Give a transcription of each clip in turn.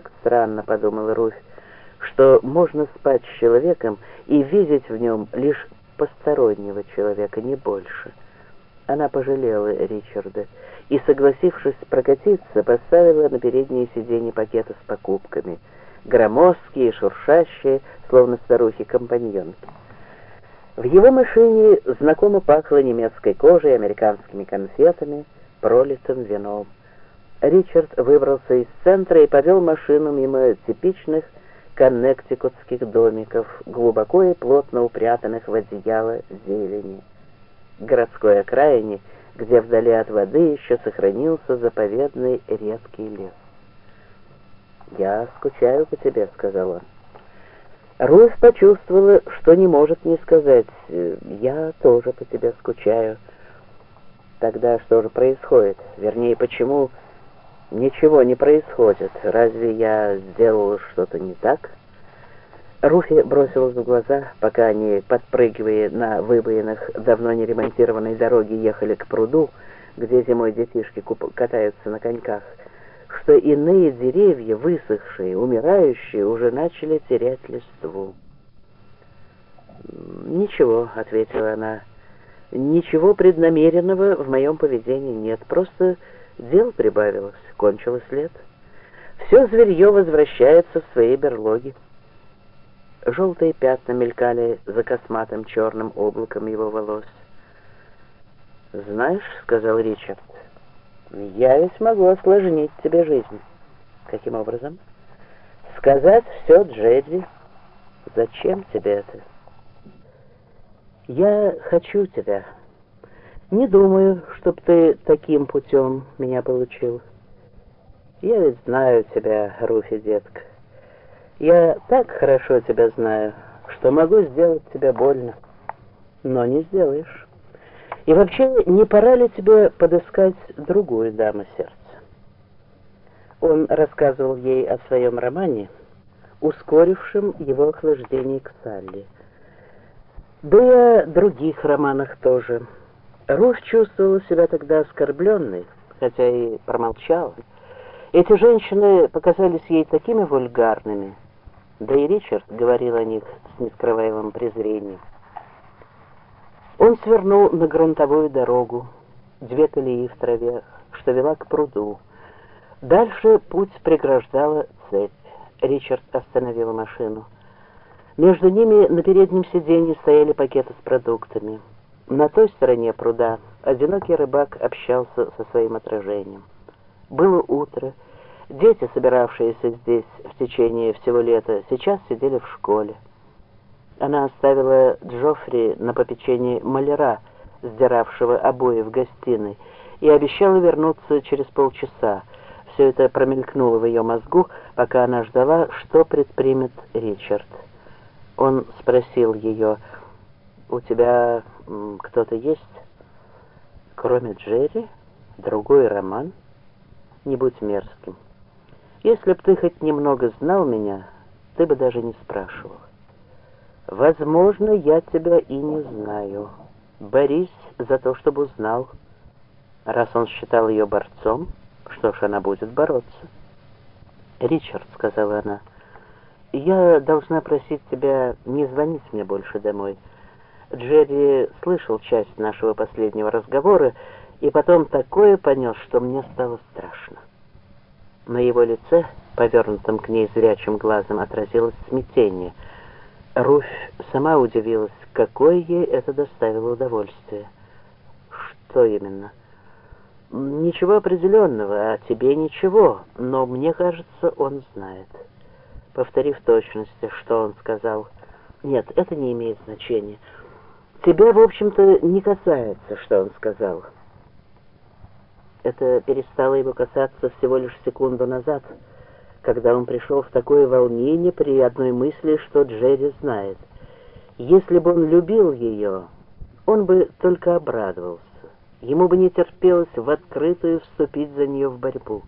как странно, подумала Руфь, что можно спать с человеком и видеть в нем лишь постороннего человека, не больше. Она пожалела Ричарда и, согласившись прокатиться, поставила на переднее сиденье пакеты с покупками, громоздкие, шуршащие, словно старухи-компаньонки. В его машине знакомо пахло немецкой кожей, американскими конфетами, пролитым вином. Ричард выбрался из центра и повел машину мимо типичных коннектикутских домиков, глубоко и плотно упрятанных в одеяло зелени. Городской окраине, где вдали от воды еще сохранился заповедный редкий лес. «Я скучаю по тебе», — сказал он. Руфь почувствовала, что не может не сказать «я тоже по тебе скучаю». Тогда что же происходит? Вернее, почему ничего не происходит? Разве я сделала что-то не так? Руфи бросилась в глаза, пока они, подпрыгивая на выбоинах давно не ремонтированной дороги, ехали к пруду, где зимой детишки катаются на коньках, что иные деревья, высохшие, умирающие, уже начали терять листву. «Ничего», — ответила она, — «ничего преднамеренного в моем поведении нет, просто дел прибавилось, кончилось лет. Все зверье возвращается в свои берлоги». Желтые пятна мелькали за косматым черным облаком его волос. «Знаешь», — сказал Ричард, — «я ведь могу осложнить тебе жизнь». «Каким образом?» «Сказать все Джеди. Зачем тебе это?» «Я хочу тебя. Не думаю, чтоб ты таким путем меня получил. Я ведь знаю тебя, Руфи, детка». Я так хорошо тебя знаю, что могу сделать тебе больно, но не сделаешь. И вообще, не пора ли тебе подыскать другую даму сердца? Он рассказывал ей о своем романе, ускорившем его охлаждение к Салли. Да и о других романах тоже. Руф чувствовала себя тогда оскорбленной, хотя и промолчала. Эти женщины показались ей такими вульгарными, да и Ричард говорил о них с нескрываемым презрением. Он свернул на грунтовую дорогу, две колеи в траве, что вела к пруду. Дальше путь преграждала цепь. Ричард остановил машину. Между ними на переднем сиденье стояли пакеты с продуктами. На той стороне пруда одинокий рыбак общался со своим отражением. Было утро, Дети, собиравшиеся здесь в течение всего лета, сейчас сидели в школе. Она оставила Джоффри на попечении маляра, сдиравшего обои в гостиной, и обещала вернуться через полчаса. Все это промелькнуло в ее мозгу, пока она ждала, что предпримет Ричард. Он спросил ее, «У тебя кто-то есть? Кроме Джерри? Другой роман? Не будь мерзким». Если б ты хоть немного знал меня, ты бы даже не спрашивал. Возможно, я тебя и не знаю. Борись за то, чтобы узнал. Раз он считал ее борцом, что ж, она будет бороться. «Ричард», — сказала она, — «я должна просить тебя не звонить мне больше домой. Джерри слышал часть нашего последнего разговора, и потом такое понес, что мне стало страшно». На его лице, повернутом к ней зрячим глазом, отразилось смятение. Руфь сама удивилась, какое ей это доставило удовольствие. Что именно? Ничего определенного, а тебе ничего, но мне кажется, он знает. Повтори в точности, что он сказал. Нет, это не имеет значения. Тебя, в общем-то, не касается, что он сказал. Это перестало его касаться всего лишь секунду назад, когда он пришел в такое волнение при одной мысли, что Джерри знает. Если бы он любил ее, он бы только обрадовался. Ему бы не терпелось в открытую вступить за нее в борьбу.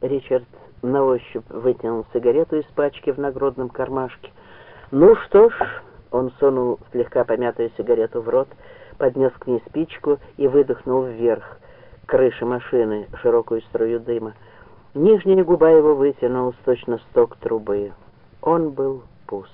Ричард на ощупь вытянул сигарету из пачки в нагрудном кармашке. «Ну что ж», — он сунул слегка помятую сигарету в рот, — поднес к ней спичку и выдохнул вверх, к машины, широкую струю дыма. Нижняя губа его вытянулась, точно сток трубы. Он был пуст.